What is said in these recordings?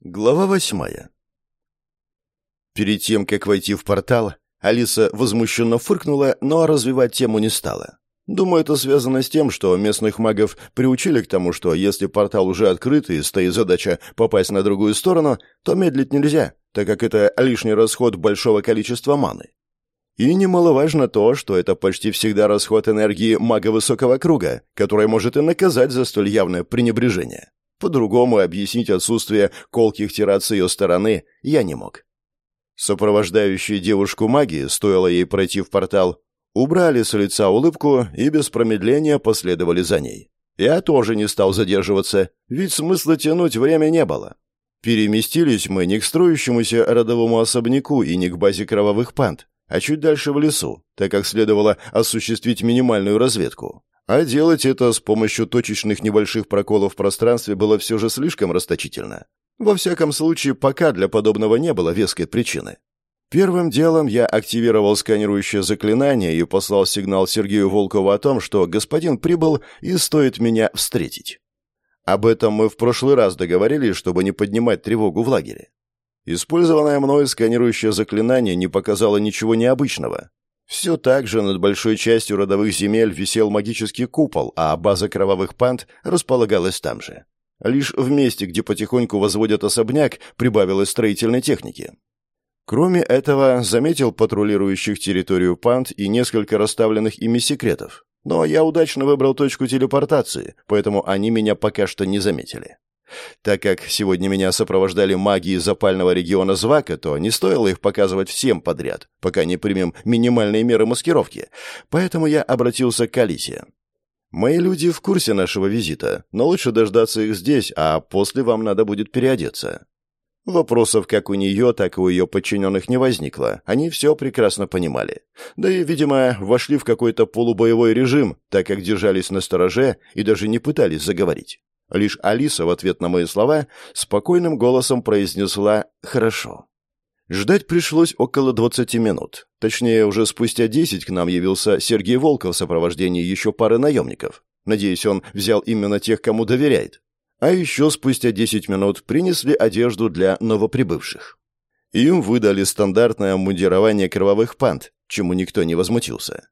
Глава восьмая. Перед тем, как войти в портал, Алиса возмущенно фыркнула, но развивать тему не стала. Думаю, это связано с тем, что местных магов приучили к тому, что если портал уже открыт и стоит задача попасть на другую сторону, то медлить нельзя, так как это лишний расход большого количества маны. И немаловажно то, что это почти всегда расход энергии мага высокого круга, который может и наказать за столь явное пренебрежение. По-другому объяснить отсутствие колких тират с ее стороны я не мог. Сопровождающие девушку маги, стоило ей пройти в портал, убрали с лица улыбку и без промедления последовали за ней. Я тоже не стал задерживаться, ведь смысла тянуть время не было. Переместились мы не к строящемуся родовому особняку и не к базе кровавых панд, а чуть дальше в лесу, так как следовало осуществить минимальную разведку. А делать это с помощью точечных небольших проколов в пространстве было все же слишком расточительно. Во всяком случае, пока для подобного не было веской причины. Первым делом я активировал сканирующее заклинание и послал сигнал Сергею Волкову о том, что господин прибыл и стоит меня встретить. Об этом мы в прошлый раз договорились, чтобы не поднимать тревогу в лагере. Использованное мною сканирующее заклинание не показало ничего необычного, все так же над большой частью родовых земель висел магический купол, а база кровавых панд располагалась там же. Лишь в месте, где потихоньку возводят особняк, прибавилось строительной техники. Кроме этого, заметил патрулирующих территорию панд и несколько расставленных ими секретов. Но я удачно выбрал точку телепортации, поэтому они меня пока что не заметили. Так как сегодня меня сопровождали маги из запального региона Звака, то не стоило их показывать всем подряд, пока не примем минимальные меры маскировки, поэтому я обратился к Алисе. «Мои люди в курсе нашего визита, но лучше дождаться их здесь, а после вам надо будет переодеться». Вопросов как у нее, так и у ее подчиненных не возникло. Они все прекрасно понимали. Да и, видимо, вошли в какой-то полубоевой режим, так как держались на стороже и даже не пытались заговорить. Лишь Алиса в ответ на мои слова спокойным голосом произнесла «хорошо». Ждать пришлось около 20 минут. Точнее, уже спустя 10 к нам явился Сергей Волков в сопровождении еще пары наемников. Надеюсь, он взял именно тех, кому доверяет. А еще спустя 10 минут принесли одежду для новоприбывших. Им выдали стандартное мундирование кровавых панд, чему никто не возмутился.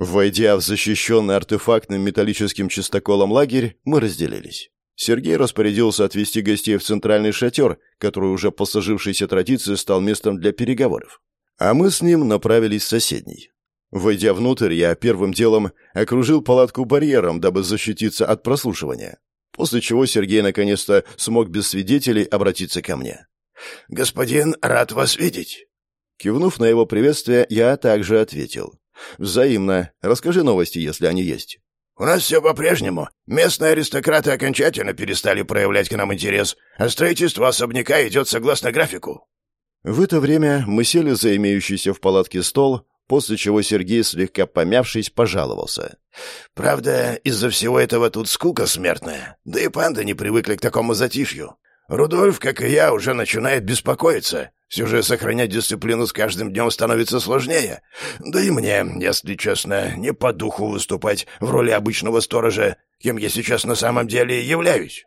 Войдя в защищенный артефактным металлическим чистоколом лагерь, мы разделились. Сергей распорядился отвезти гостей в центральный шатер, который уже по сложившейся традиции стал местом для переговоров. А мы с ним направились в соседний. Войдя внутрь, я первым делом окружил палатку барьером, дабы защититься от прослушивания. После чего Сергей наконец-то смог без свидетелей обратиться ко мне. «Господин, рад вас видеть!» Кивнув на его приветствие, я также ответил. «Взаимно. Расскажи новости, если они есть». «У нас все по-прежнему. Местные аристократы окончательно перестали проявлять к нам интерес, а строительство особняка идет согласно графику». В это время мы сели за имеющийся в палатке стол, после чего Сергей, слегка помявшись, пожаловался. «Правда, из-за всего этого тут скука смертная, да и панды не привыкли к такому затишью. Рудольф, как и я, уже начинает беспокоиться. Все же сохранять дисциплину с каждым днем становится сложнее. Да и мне, если честно, не по духу выступать в роли обычного сторожа, кем я сейчас на самом деле являюсь.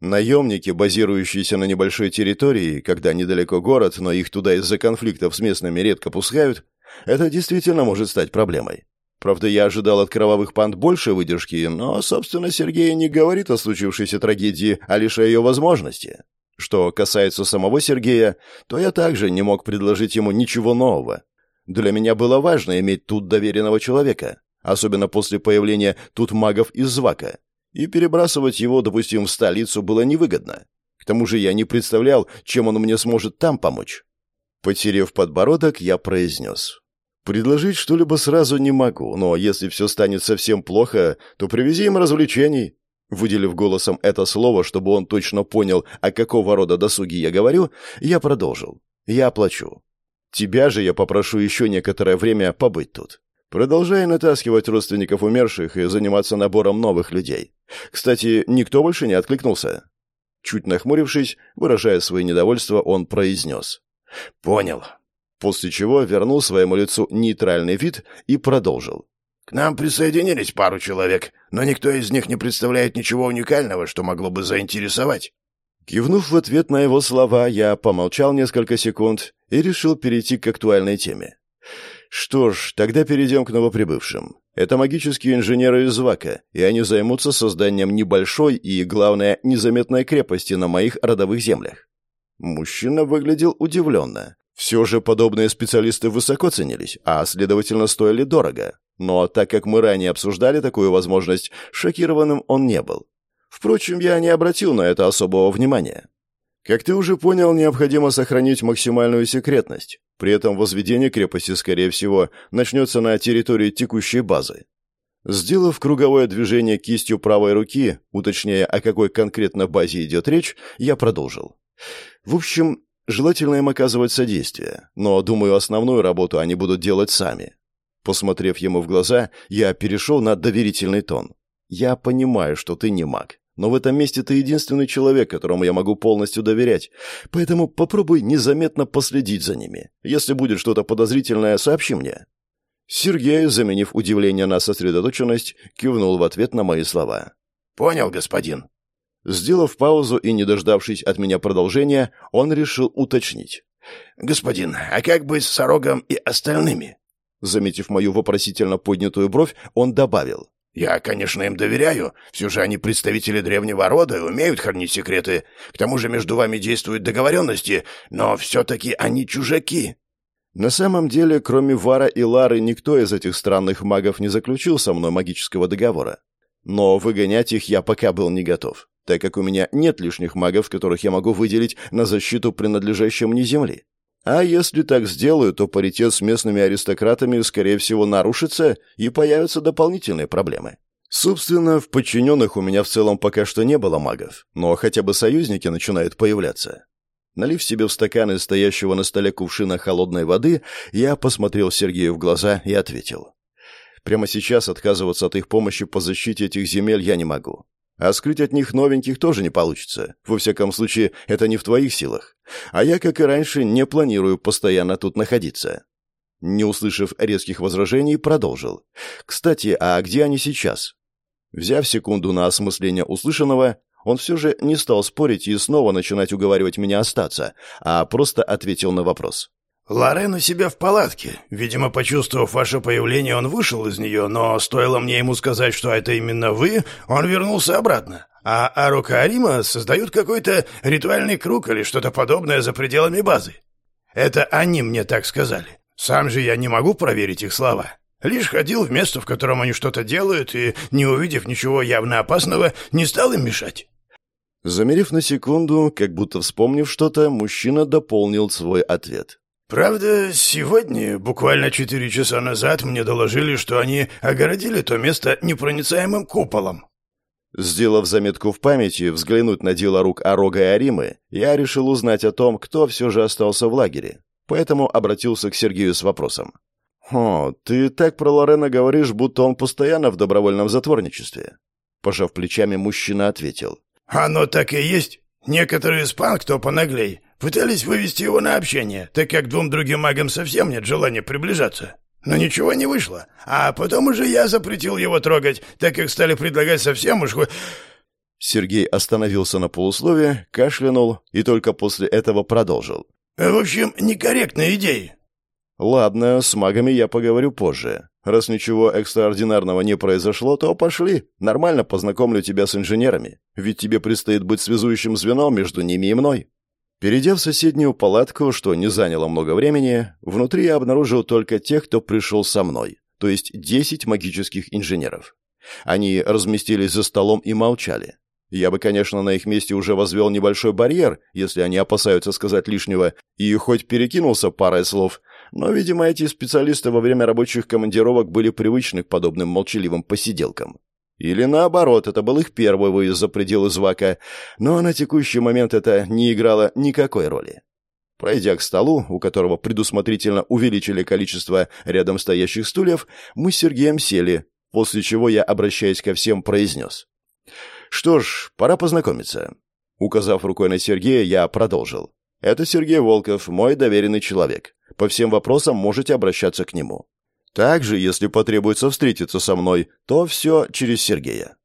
Наемники, базирующиеся на небольшой территории, когда недалеко город, но их туда из-за конфликтов с местными редко пускают, это действительно может стать проблемой. Правда, я ожидал от кровавых панд больше выдержки, но, собственно, Сергей не говорит о случившейся трагедии, а лишь о ее возможности. Что касается самого Сергея, то я также не мог предложить ему ничего нового. Для меня было важно иметь тут доверенного человека, особенно после появления тут магов из Звака. И перебрасывать его, допустим, в столицу было невыгодно. К тому же я не представлял, чем он мне сможет там помочь. Потерев подбородок, я произнес. «Предложить что-либо сразу не могу, но если все станет совсем плохо, то привези им развлечений. Выделив голосом это слово, чтобы он точно понял, о какого рода досуге я говорю, я продолжил. «Я оплачу. Тебя же я попрошу еще некоторое время побыть тут. Продолжай натаскивать родственников умерших и заниматься набором новых людей. Кстати, никто больше не откликнулся?» Чуть нахмурившись, выражая свое недовольство, он произнес. «Понял». После чего вернул своему лицу нейтральный вид и продолжил. К нам присоединились пару человек, но никто из них не представляет ничего уникального, что могло бы заинтересовать. Кивнув в ответ на его слова, я помолчал несколько секунд и решил перейти к актуальной теме. Что ж, тогда перейдем к новоприбывшим. Это магические инженеры из Вака, и они займутся созданием небольшой и, главное, незаметной крепости на моих родовых землях. Мужчина выглядел удивленно. Все же подобные специалисты высоко ценились, а, следовательно, стоили дорого. Но так как мы ранее обсуждали такую возможность, шокированным он не был. Впрочем, я не обратил на это особого внимания. Как ты уже понял, необходимо сохранить максимальную секретность. При этом возведение крепости, скорее всего, начнется на территории текущей базы. Сделав круговое движение кистью правой руки, уточняя, о какой конкретно базе идет речь, я продолжил. В общем, желательно им оказывать содействие, но, думаю, основную работу они будут делать сами. Посмотрев ему в глаза, я перешел на доверительный тон. «Я понимаю, что ты не маг. Но в этом месте ты единственный человек, которому я могу полностью доверять. Поэтому попробуй незаметно последить за ними. Если будет что-то подозрительное, сообщи мне». Сергей, заменив удивление на сосредоточенность, кивнул в ответ на мои слова. «Понял, господин». Сделав паузу и не дождавшись от меня продолжения, он решил уточнить. «Господин, а как быть с Сорогом и остальными?» Заметив мою вопросительно поднятую бровь, он добавил. Я, конечно, им доверяю. Все же они представители древнего рода и умеют хранить секреты. К тому же между вами действуют договоренности, но все-таки они чужаки». На самом деле, кроме Вара и Лары, никто из этих странных магов не заключил со мной магического договора. Но выгонять их я пока был не готов, так как у меня нет лишних магов, которых я могу выделить на защиту принадлежащей мне земли. А если так сделаю, то паритет с местными аристократами, скорее всего, нарушится, и появятся дополнительные проблемы. Собственно, в подчиненных у меня в целом пока что не было магов, но хотя бы союзники начинают появляться. Налив себе в стакан из стоящего на столе кувшина холодной воды, я посмотрел Сергею в глаза и ответил. Прямо сейчас отказываться от их помощи по защите этих земель я не могу. А скрыть от них новеньких тоже не получится. Во всяком случае, это не в твоих силах. А я, как и раньше, не планирую постоянно тут находиться». Не услышав резких возражений, продолжил. «Кстати, а где они сейчас?» Взяв секунду на осмысление услышанного, он все же не стал спорить и снова начинать уговаривать меня остаться, а просто ответил на вопрос. «Лорен у себя в палатке. Видимо, почувствовав ваше появление, он вышел из нее, но стоило мне ему сказать, что это именно вы, он вернулся обратно. А Арука Арима создают какой-то ритуальный круг или что-то подобное за пределами базы. Это они мне так сказали. Сам же я не могу проверить их слова. Лишь ходил в место, в котором они что-то делают, и, не увидев ничего явно опасного, не стал им мешать». Замерев на секунду, как будто вспомнив что-то, мужчина дополнил свой ответ. Правда, сегодня, буквально четыре часа назад, мне доложили, что они огородили то место непроницаемым куполом. Сделав заметку в памяти, взглянуть на дело рук Орога и Аримы, я решил узнать о том, кто все же остался в лагере. Поэтому обратился к Сергею с вопросом. «О, ты так про Лорена говоришь, будто он постоянно в добровольном затворничестве». Пожав плечами, мужчина ответил. «Оно так и есть. Некоторые пан, кто понаглей, Пытались вывести его на общение, так как двум другим магам совсем нет желания приближаться. Но ничего не вышло. А потом уже я запретил его трогать, так как стали предлагать совсем уж... Сергей остановился на полуслове, кашлянул и только после этого продолжил. «В общем, некорректные идеи». «Ладно, с магами я поговорю позже. Раз ничего экстраординарного не произошло, то пошли. Нормально познакомлю тебя с инженерами. Ведь тебе предстоит быть связующим звеном между ними и мной». Перейдя в соседнюю палатку, что не заняло много времени, внутри я обнаружил только тех, кто пришел со мной, то есть десять магических инженеров. Они разместились за столом и молчали. Я бы, конечно, на их месте уже возвел небольшой барьер, если они опасаются сказать лишнего, и хоть перекинулся парой слов, но, видимо, эти специалисты во время рабочих командировок были привычны к подобным молчаливым посиделкам. Или наоборот, это был их первый выезд за пределы Звака, но на текущий момент это не играло никакой роли. Пройдя к столу, у которого предусмотрительно увеличили количество рядом стоящих стульев, мы с Сергеем сели, после чего я, обращаясь ко всем, произнес. «Что ж, пора познакомиться». Указав рукой на Сергея, я продолжил. «Это Сергей Волков, мой доверенный человек. По всем вопросам можете обращаться к нему. Также, если потребуется встретиться со мной, то все через Сергея.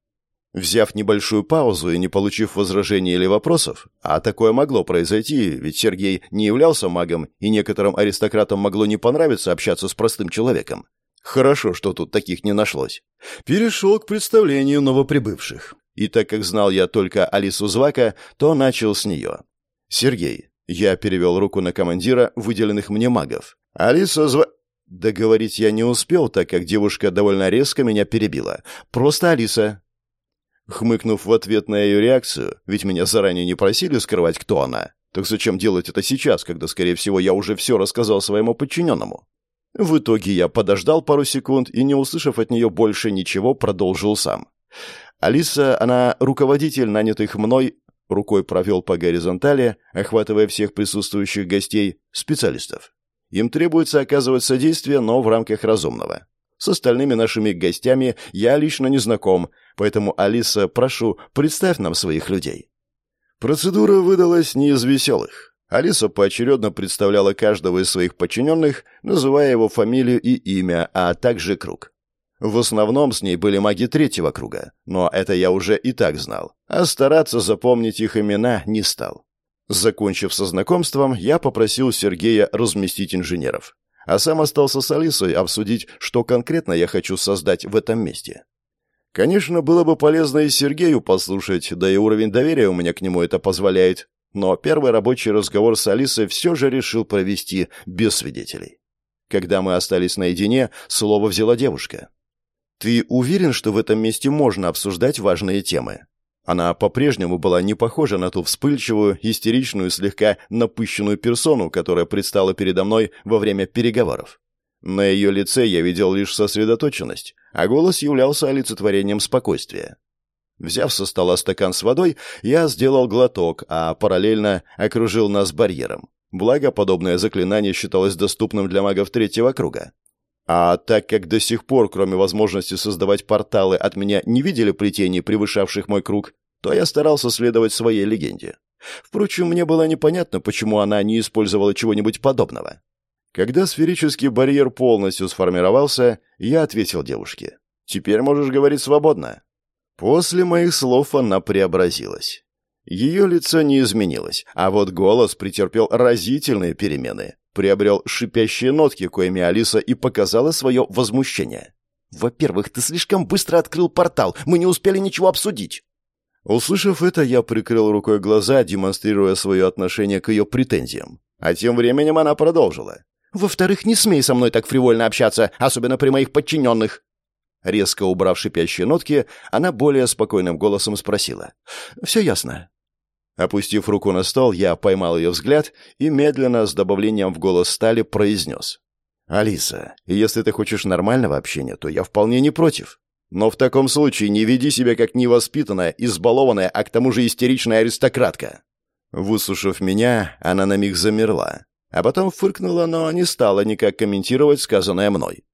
Взяв небольшую паузу и не получив возражений или вопросов, а такое могло произойти, ведь Сергей не являлся магом, и некоторым аристократам могло не понравиться общаться с простым человеком. Хорошо, что тут таких не нашлось. Перешел к представлению новоприбывших. И так как знал я только Алису Звака, то начал с нее. «Сергей». Я перевел руку на командира выделенных мне магов. «Алиса Зва...» Договорить я не успел, так как девушка довольно резко меня перебила. «Просто Алиса». Хмыкнув в ответ на ее реакцию, ведь меня заранее не просили скрывать, кто она, так зачем делать это сейчас, когда, скорее всего, я уже все рассказал своему подчиненному? В итоге я подождал пару секунд и, не услышав от нее больше ничего, продолжил сам. Алиса, она руководитель нанятых мной, рукой провел по горизонтали, охватывая всех присутствующих гостей, специалистов. Им требуется оказывать содействие, но в рамках разумного. С остальными нашими гостями я лично не знаком, поэтому, Алиса, прошу, представь нам своих людей». Процедура выдалась не из веселых. Алиса поочередно представляла каждого из своих подчиненных, называя его фамилию и имя, а также круг. В основном с ней были маги третьего круга, но это я уже и так знал, а стараться запомнить их имена не стал. Закончив со знакомством, я попросил Сергея разместить инженеров, а сам остался с Алисой обсудить, что конкретно я хочу создать в этом месте. Конечно, было бы полезно и Сергею послушать, да и уровень доверия у меня к нему это позволяет, но первый рабочий разговор с Алисой все же решил провести без свидетелей. Когда мы остались наедине, слово взяла девушка. «Ты уверен, что в этом месте можно обсуждать важные темы?» Она по-прежнему была не похожа на ту вспыльчивую, истеричную, слегка напыщенную персону, которая предстала передо мной во время переговоров. На ее лице я видел лишь сосредоточенность, а голос являлся олицетворением спокойствия. Взяв со стола стакан с водой, я сделал глоток, а параллельно окружил нас барьером. Благо, подобное заклинание считалось доступным для магов третьего круга. А так как до сих пор, кроме возможности создавать порталы, от меня не видели плетений, превышавших мой круг, то я старался следовать своей легенде. Впрочем, мне было непонятно, почему она не использовала чего-нибудь подобного. Когда сферический барьер полностью сформировался, я ответил девушке. «Теперь можешь говорить свободно». После моих слов она преобразилась. Ее лицо не изменилось, а вот голос претерпел разительные перемены приобрел шипящие нотки, коими Алиса и показала свое возмущение. «Во-первых, ты слишком быстро открыл портал, мы не успели ничего обсудить». Услышав это, я прикрыл рукой глаза, демонстрируя свое отношение к ее претензиям. А тем временем она продолжила. «Во-вторых, не смей со мной так фривольно общаться, особенно при моих подчиненных». Резко убрав шипящие нотки, она более спокойным голосом спросила. «Все ясно. Опустив руку на стол, я поймал ее взгляд и медленно, с добавлением в голос стали, произнес. «Алиса, если ты хочешь нормального общения, то я вполне не против. Но в таком случае не веди себя как невоспитанная, избалованная, а к тому же истеричная аристократка». Выслушав меня, она на миг замерла, а потом фыркнула, но не стала никак комментировать сказанное мной.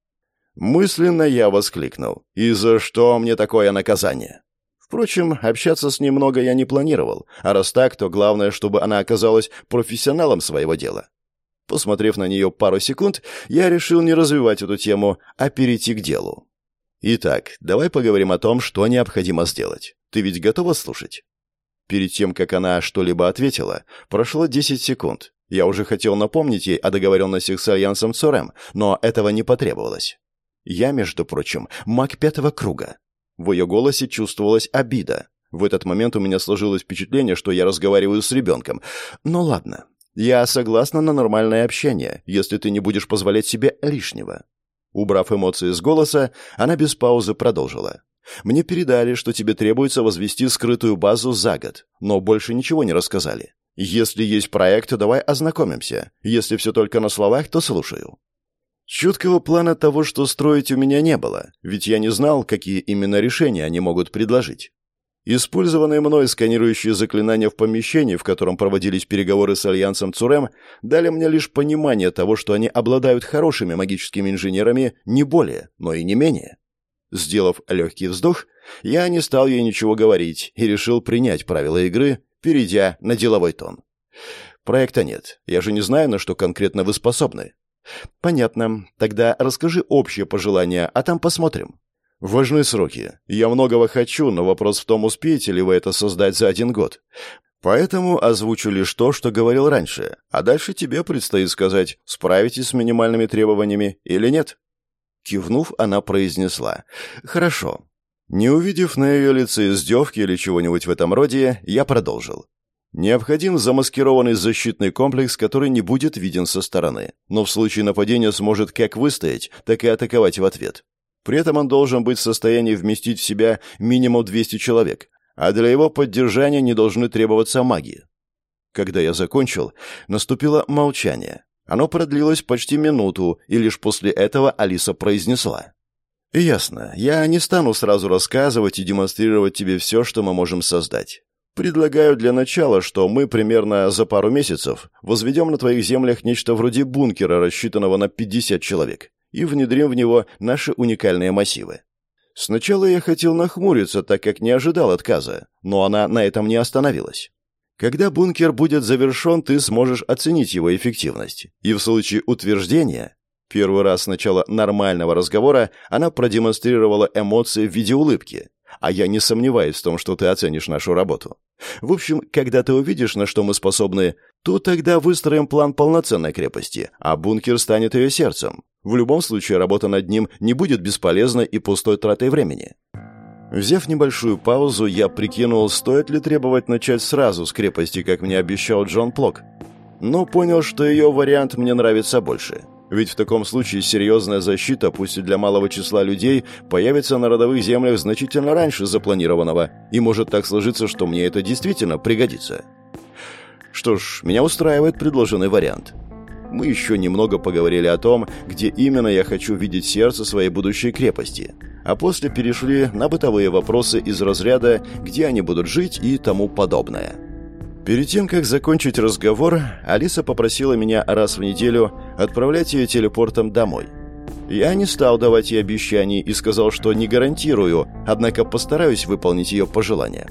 Мысленно я воскликнул. «И за что мне такое наказание?» Впрочем, общаться с ней много я не планировал, а раз так, то главное, чтобы она оказалась профессионалом своего дела. Посмотрев на нее пару секунд, я решил не развивать эту тему, а перейти к делу. Итак, давай поговорим о том, что необходимо сделать. Ты ведь готова слушать? Перед тем, как она что-либо ответила, прошло 10 секунд. Я уже хотел напомнить ей о договоренностях с Альянсом Цорем, но этого не потребовалось. Я, между прочим, маг пятого круга. В ее голосе чувствовалась обида. В этот момент у меня сложилось впечатление, что я разговариваю с ребенком. Ну ладно, я согласна на нормальное общение, если ты не будешь позволять себе лишнего. Убрав эмоции с голоса, она без паузы продолжила. «Мне передали, что тебе требуется возвести скрытую базу за год, но больше ничего не рассказали. Если есть проект, давай ознакомимся. Если все только на словах, то слушаю». Чуткого плана того, что строить у меня не было, ведь я не знал, какие именно решения они могут предложить. Использованные мной сканирующие заклинания в помещении, в котором проводились переговоры с Альянсом Цурем, дали мне лишь понимание того, что они обладают хорошими магическими инженерами не более, но и не менее. Сделав легкий вздох, я не стал ей ничего говорить и решил принять правила игры, перейдя на деловой тон. Проекта нет. Я же не знаю, на что конкретно вы способны. «Понятно. Тогда расскажи общее пожелание, а там посмотрим. Важны сроки. Я многого хочу, но вопрос в том, успеете ли вы это создать за один год. Поэтому озвучу лишь то, что говорил раньше, а дальше тебе предстоит сказать, справитесь с минимальными требованиями или нет. Кивнув, она произнесла «Хорошо». Не увидев на ее лице издевки или чего-нибудь в этом роде, я продолжил. Необходим замаскированный защитный комплекс, который не будет виден со стороны, но в случае нападения сможет как выстоять, так и атаковать в ответ. При этом он должен быть в состоянии вместить в себя минимум 200 человек, а для его поддержания не должны требоваться маги. Когда я закончил, наступило молчание. Оно продлилось почти минуту, и лишь после этого Алиса произнесла. «Ясно. Я не стану сразу рассказывать и демонстрировать тебе все, что мы можем создать. Предлагаю для начала, что мы примерно за пару месяцев возведем на твоих землях нечто вроде бункера, рассчитанного на 50 человек, и внедрим в него наши уникальные массивы. Сначала я хотел нахмуриться, так как не ожидал отказа, но она на этом не остановилась. Когда бункер будет завершен, ты сможешь оценить его эффективность. И в случае утверждения, первый раз с начала нормального разговора, она продемонстрировала эмоции в виде улыбки. А я не сомневаюсь в том, что ты оценишь нашу работу. В общем, когда ты увидишь, на что мы способны, то тогда выстроим план полноценной крепости, а бункер станет ее сердцем. В любом случае, работа над ним не будет бесполезной и пустой тратой времени. Взяв небольшую паузу, я прикинул, стоит ли требовать начать сразу с крепости, как мне обещал Джон Плок. Но понял, что ее вариант мне нравится больше. Ведь в таком случае серьезная защита, пусть и для малого числа людей, появится на родовых землях значительно раньше запланированного, и может так сложиться, что мне это действительно пригодится. Что ж, меня устраивает предложенный вариант. Мы еще немного поговорили о том, где именно я хочу видеть сердце своей будущей крепости – а после перешли на бытовые вопросы из разряда «где они будут жить» и тому подобное. Перед тем, как закончить разговор, Алиса попросила меня раз в неделю отправлять ее телепортом домой. Я не стал давать ей обещаний и сказал, что не гарантирую, однако постараюсь выполнить ее пожелания.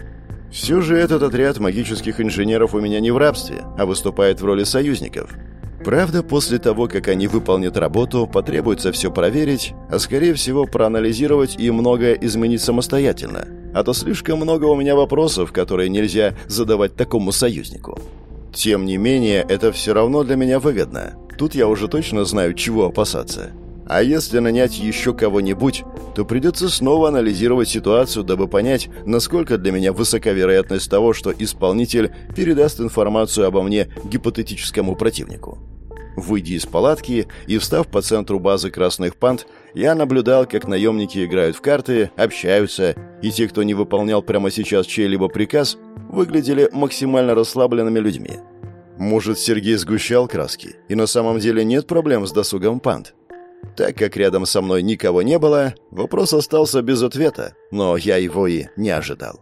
Все же этот отряд магических инженеров у меня не в рабстве, а выступает в роли союзников – Правда, после того, как они выполнят работу, потребуется все проверить, а скорее всего проанализировать и многое изменить самостоятельно. А то слишком много у меня вопросов, которые нельзя задавать такому союзнику. Тем не менее, это все равно для меня выгодно. Тут я уже точно знаю, чего опасаться. А если нанять еще кого-нибудь, то придется снова анализировать ситуацию, дабы понять, насколько для меня высока вероятность того, что исполнитель передаст информацию обо мне гипотетическому противнику. Выйдя из палатки и встав по центру базы красных панд, я наблюдал, как наемники играют в карты, общаются, и те, кто не выполнял прямо сейчас чей-либо приказ, выглядели максимально расслабленными людьми. Может, Сергей сгущал краски, и на самом деле нет проблем с досугом панд. Так как рядом со мной никого не было, вопрос остался без ответа, но я его и не ожидал.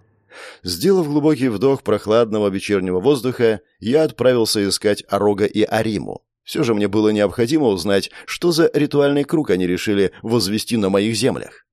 Сделав глубокий вдох прохладного вечернего воздуха, я отправился искать Орога и Ариму, все же мне было необходимо узнать, что за ритуальный круг они решили возвести на моих землях.